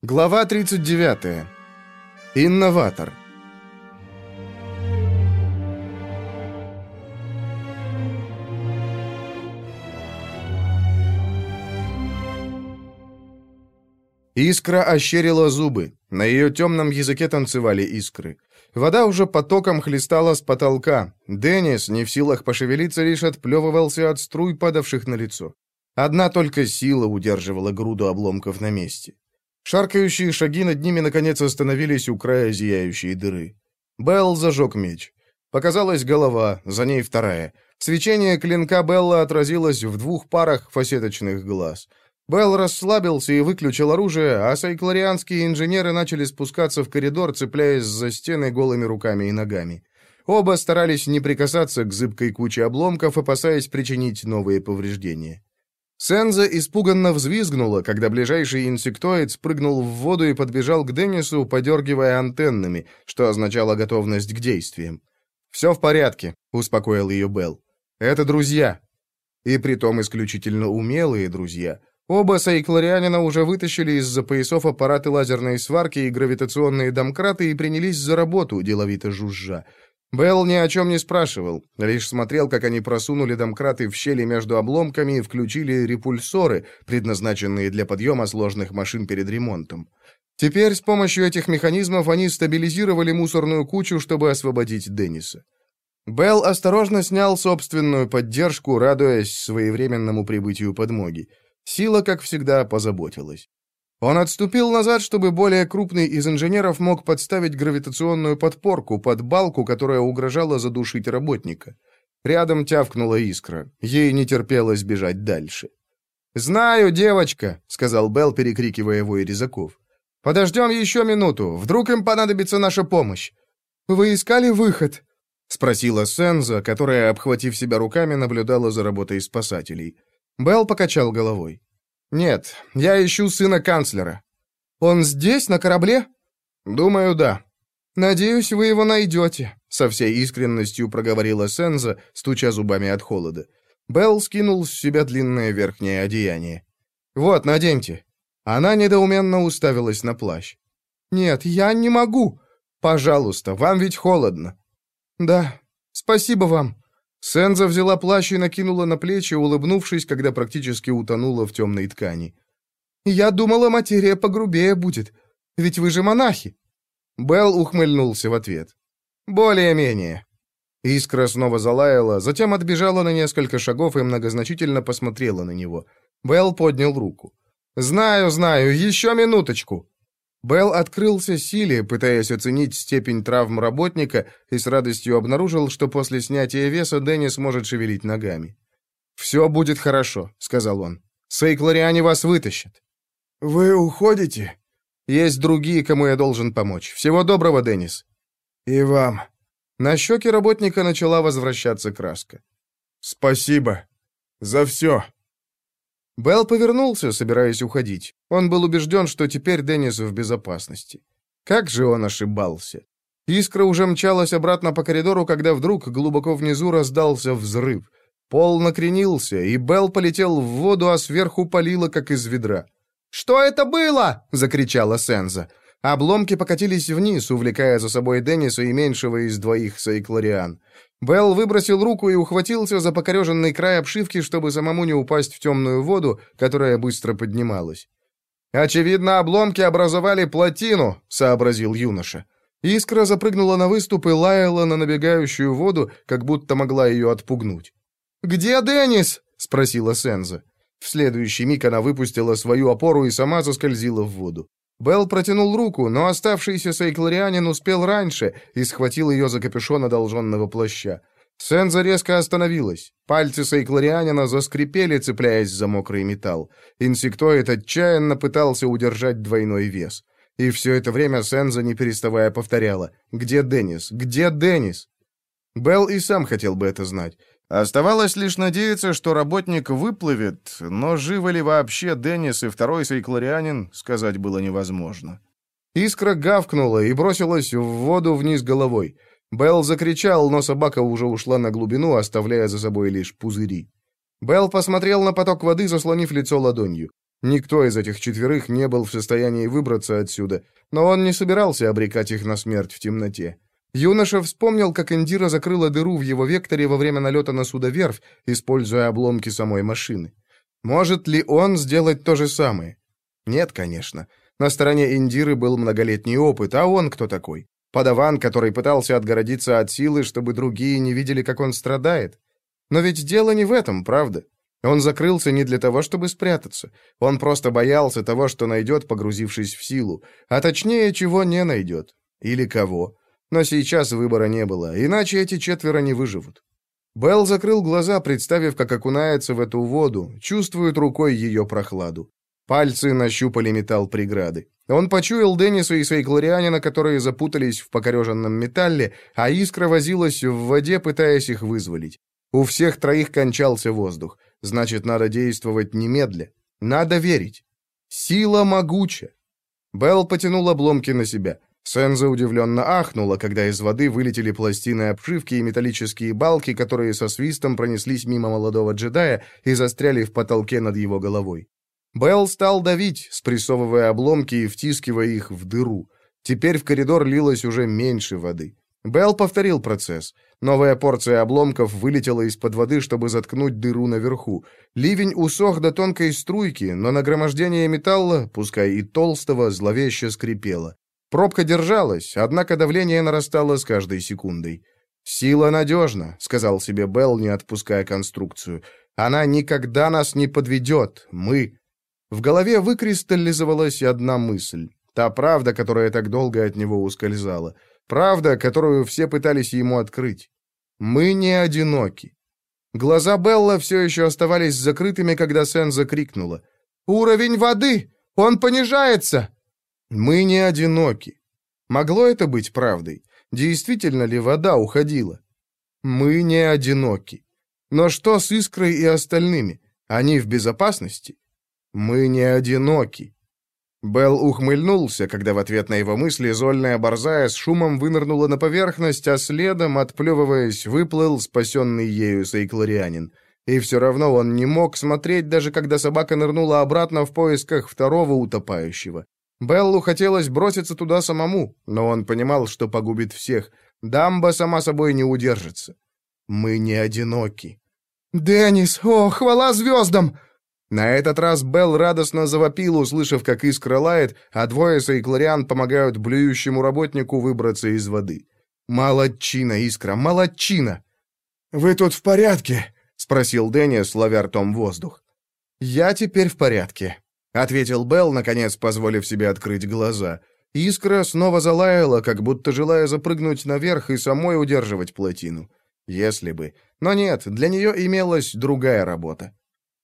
Глава 39. Инноватор. Искра ощерила зубы. На ее темном языке танцевали искры. Вода уже потоком хлестала с потолка. Деннис, не в силах пошевелиться, лишь отплевывался от струй, падавших на лицо. Одна только сила удерживала груду обломков на месте. Шаркающие шаги над ними наконец остановились у края зияющей дыры. Белл зажег меч. Показалась голова, за ней вторая. Свечение клинка Белла отразилось в двух парах фасеточных глаз. Белл расслабился и выключил оружие, а сайкларианские инженеры начали спускаться в коридор, цепляясь за стены голыми руками и ногами. Оба старались не прикасаться к зыбкой куче обломков, опасаясь причинить новые повреждения. Сенза испуганно взвизгнула, когда ближайший инсектоид спрыгнул в воду и подбежал к Деннису, подергивая антеннами, что означало готовность к действиям. «Все в порядке», — успокоил ее Белл. «Это друзья». И притом исключительно умелые друзья. Оба сайкларианина уже вытащили из-за поясов аппараты лазерной сварки и гравитационные домкраты и принялись за работу, деловито жужжа. Белл ни о чем не спрашивал, лишь смотрел, как они просунули домкраты в щели между обломками и включили репульсоры, предназначенные для подъема сложных машин перед ремонтом. Теперь с помощью этих механизмов они стабилизировали мусорную кучу, чтобы освободить Денниса. Белл осторожно снял собственную поддержку, радуясь своевременному прибытию подмоги. Сила, как всегда, позаботилась. Он отступил назад, чтобы более крупный из инженеров мог подставить гравитационную подпорку под балку, которая угрожала задушить работника. Рядом тявкнула искра. Ей не терпелось бежать дальше. «Знаю, девочка», — сказал Белл, перекрикивая его и резаков. «Подождем еще минуту. Вдруг им понадобится наша помощь». «Вы искали выход?» — спросила Сенза, которая, обхватив себя руками, наблюдала за работой спасателей. Белл покачал головой. «Нет, я ищу сына канцлера». «Он здесь, на корабле?» «Думаю, да». «Надеюсь, вы его найдете», — со всей искренностью проговорила Сенза, стуча зубами от холода. Белл скинул с себя длинное верхнее одеяние. «Вот, наденьте». Она недоуменно уставилась на плащ. «Нет, я не могу». «Пожалуйста, вам ведь холодно». «Да, спасибо вам». Сенза взяла плащ и накинула на плечи, улыбнувшись, когда практически утонула в темной ткани. «Я думала, материя погрубее будет, ведь вы же монахи!» Белл ухмыльнулся в ответ. «Более-менее». Искра снова залаяла, затем отбежала на несколько шагов и многозначительно посмотрела на него. Белл поднял руку. «Знаю, знаю, еще минуточку!» Белл открылся силе, пытаясь оценить степень травм работника, и с радостью обнаружил, что после снятия веса Деннис может шевелить ногами. «Все будет хорошо», — сказал он. «Сейклариане вас вытащат». «Вы уходите?» «Есть другие, кому я должен помочь. Всего доброго, Деннис». «И вам». На щеке работника начала возвращаться краска. «Спасибо. За все». Белл повернулся, собираясь уходить. Он был убежден, что теперь Деннис в безопасности. Как же он ошибался. Искра уже мчалась обратно по коридору, когда вдруг глубоко внизу раздался взрыв. Пол накренился, и Белл полетел в воду, а сверху палило, как из ведра. «Что это было?» — закричала Сенза. Обломки покатились вниз, увлекая за собой Денниса и меньшего из двоих Сайклариан. Белл выбросил руку и ухватился за покореженный край обшивки, чтобы самому не упасть в темную воду, которая быстро поднималась. «Очевидно, обломки образовали плотину», — сообразил юноша. Искра запрыгнула на выступ и лаяла на набегающую воду, как будто могла ее отпугнуть. «Где Деннис?» — спросила Сенза. В следующий миг она выпустила свою опору и сама заскользила в воду. Белл протянул руку, но оставшийся сайкларианин успел раньше и схватил ее за капюшон одолженного плаща. Сенза резко остановилась. Пальцы сайкларианина заскрипели, цепляясь за мокрый металл. Инсектоид отчаянно пытался удержать двойной вес. И все это время Сенза, не переставая, повторяла «Где Деннис? Где Деннис?» Белл и сам хотел бы это знать. Оставалось лишь надеяться, что работник выплывет, но живы ли вообще Деннис и второй сайкларианин, сказать было невозможно. Искра гавкнула и бросилась в воду вниз головой. Белл закричал, но собака уже ушла на глубину, оставляя за собой лишь пузыри. Белл посмотрел на поток воды, заслонив лицо ладонью. Никто из этих четверых не был в состоянии выбраться отсюда, но он не собирался обрекать их на смерть в темноте. Юноша вспомнил, как Индира закрыла дыру в его векторе во время налета на судоверфь, используя обломки самой машины. Может ли он сделать то же самое? Нет, конечно. На стороне Индиры был многолетний опыт, а он кто такой? Подаван, который пытался отгородиться от силы, чтобы другие не видели, как он страдает? Но ведь дело не в этом, правда? Он закрылся не для того, чтобы спрятаться. Он просто боялся того, что найдет, погрузившись в силу. А точнее, чего не найдет. Или кого. Но сейчас выбора не было, иначе эти четверо не выживут. Белл закрыл глаза, представив, как окунается в эту воду, чувствует рукой ее прохладу. Пальцы нащупали металл преграды. Он почуял Денниса и Сейкларианина, которые запутались в покореженном металле, а искра возилась в воде, пытаясь их вызволить. У всех троих кончался воздух. Значит, надо действовать немедля. Надо верить. Сила могуча. Белл потянул обломки на себя. Сенза удивленно ахнула, когда из воды вылетели пластины обшивки и металлические балки, которые со свистом пронеслись мимо молодого джедая и застряли в потолке над его головой. Белл стал давить, спрессовывая обломки и втискивая их в дыру. Теперь в коридор лилось уже меньше воды. Белл повторил процесс. Новая порция обломков вылетела из-под воды, чтобы заткнуть дыру наверху. Ливень усох до тонкой струйки, но нагромождение металла, пускай и толстого, зловеще скрипело. Пробка держалась, однако давление нарастало с каждой секундой. «Сила надежна», — сказал себе Белл, не отпуская конструкцию. «Она никогда нас не подведет. Мы...» В голове выкристаллизовалась одна мысль. Та правда, которая так долго от него ускользала. Правда, которую все пытались ему открыть. Мы не одиноки. Глаза Белла все еще оставались закрытыми, когда Сен закрикнула. «Уровень воды! Он понижается!» Мы не одиноки. Могло это быть правдой? Действительно ли вода уходила? Мы не одиноки. Но что с Искрой и остальными? Они в безопасности? Мы не одиноки. Белл ухмыльнулся, когда в ответ на его мысли зольная борзая с шумом вынырнула на поверхность, а следом, отплевываясь, выплыл спасенный ею сейкларианин. И все равно он не мог смотреть, даже когда собака нырнула обратно в поисках второго утопающего. Беллу хотелось броситься туда самому, но он понимал, что погубит всех. Дамба сама собой не удержится. Мы не одиноки. «Деннис! О, хвала звездам!» На этот раз Белл радостно завопил, услышав, как искра лает, а двое сайклариан помогают блюющему работнику выбраться из воды. «Молодчина, искра, молодчина!» «Вы тут в порядке?» — спросил Деннис, ловя ртом воздух. «Я теперь в порядке», — ответил Белл, наконец позволив себе открыть глаза. Искра снова залаяла, как будто желая запрыгнуть наверх и самой удерживать плотину. Если бы. Но нет, для нее имелась другая работа.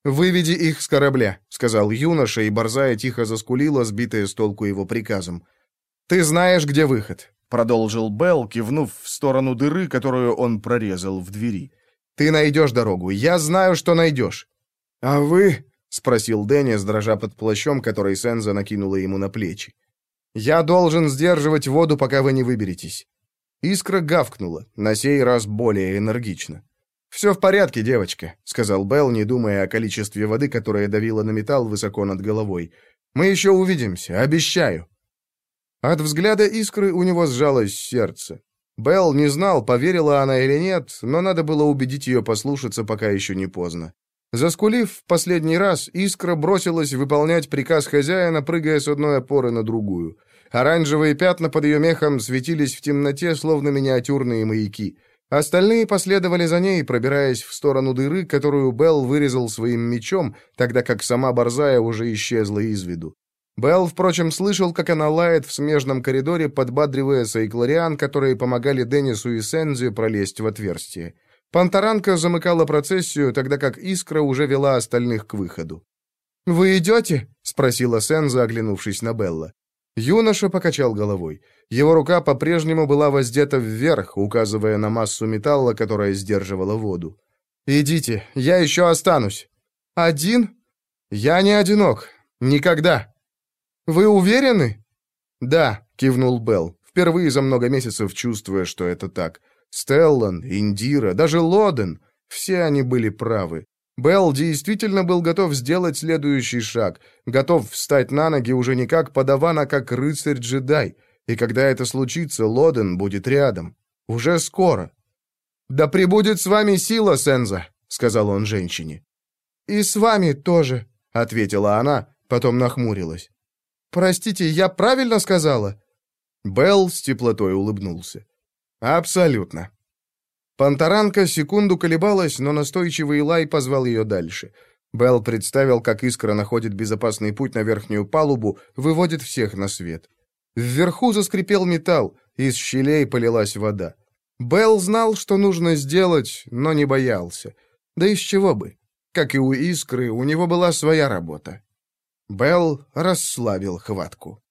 «Выведи их с корабля», — сказал юноша, и Борзая тихо заскулила, сбитая с толку его приказом. «Ты знаешь, где выход», — продолжил Белл, кивнув в сторону дыры, которую он прорезал в двери. «Ты найдешь дорогу. Я знаю, что найдешь». «А вы?» — спросил Деннис, дрожа под плащом, который Сенза накинула ему на плечи. «Я должен сдерживать воду, пока вы не выберетесь». Искра гавкнула, на сей раз более энергично. «Все в порядке, девочка», — сказал Белл, не думая о количестве воды, которая давила на металл высоко над головой. «Мы еще увидимся, обещаю». От взгляда искры у него сжалось сердце. Белл не знал, поверила она или нет, но надо было убедить ее послушаться, пока еще не поздно. Заскулив в последний раз, искра бросилась выполнять приказ хозяина, прыгая с одной опоры на другую. Оранжевые пятна под ее мехом светились в темноте, словно миниатюрные маяки — Остальные последовали за ней, пробираясь в сторону дыры, которую Белл вырезал своим мечом, тогда как сама борзая уже исчезла из виду. Белл, впрочем, слышал, как она лает в смежном коридоре, подбадривая сайклариан, которые помогали Деннису и Сензи пролезть в отверстие. Пантаранка замыкала процессию, тогда как Искра уже вела остальных к выходу. «Вы идете?» — спросила Сенза, оглянувшись на Белла. Юноша покачал головой. Его рука по-прежнему была воздета вверх, указывая на массу металла, которая сдерживала воду. «Идите, я еще останусь». «Один?» «Я не одинок. Никогда». «Вы уверены?» «Да», — кивнул Белл, впервые за много месяцев чувствуя, что это так. Стеллан, Индира, даже Лоден — все они были правы. Белл действительно был готов сделать следующий шаг, готов встать на ноги уже не как подаван, а как рыцарь-джедай. И когда это случится, Лоден будет рядом. Уже скоро. «Да пребудет с вами сила, Сенза», — сказал он женщине. «И с вами тоже», — ответила она, потом нахмурилась. «Простите, я правильно сказала?» Белл с теплотой улыбнулся. «Абсолютно. Понтаранка секунду колебалась, но настойчивый лай позвал ее дальше. Белл представил, как искра находит безопасный путь на верхнюю палубу, выводит всех на свет. Вверху заскрипел металл, из щелей полилась вода. Белл знал, что нужно сделать, но не боялся. Да из чего бы? Как и у искры, у него была своя работа. Белл расслабил хватку.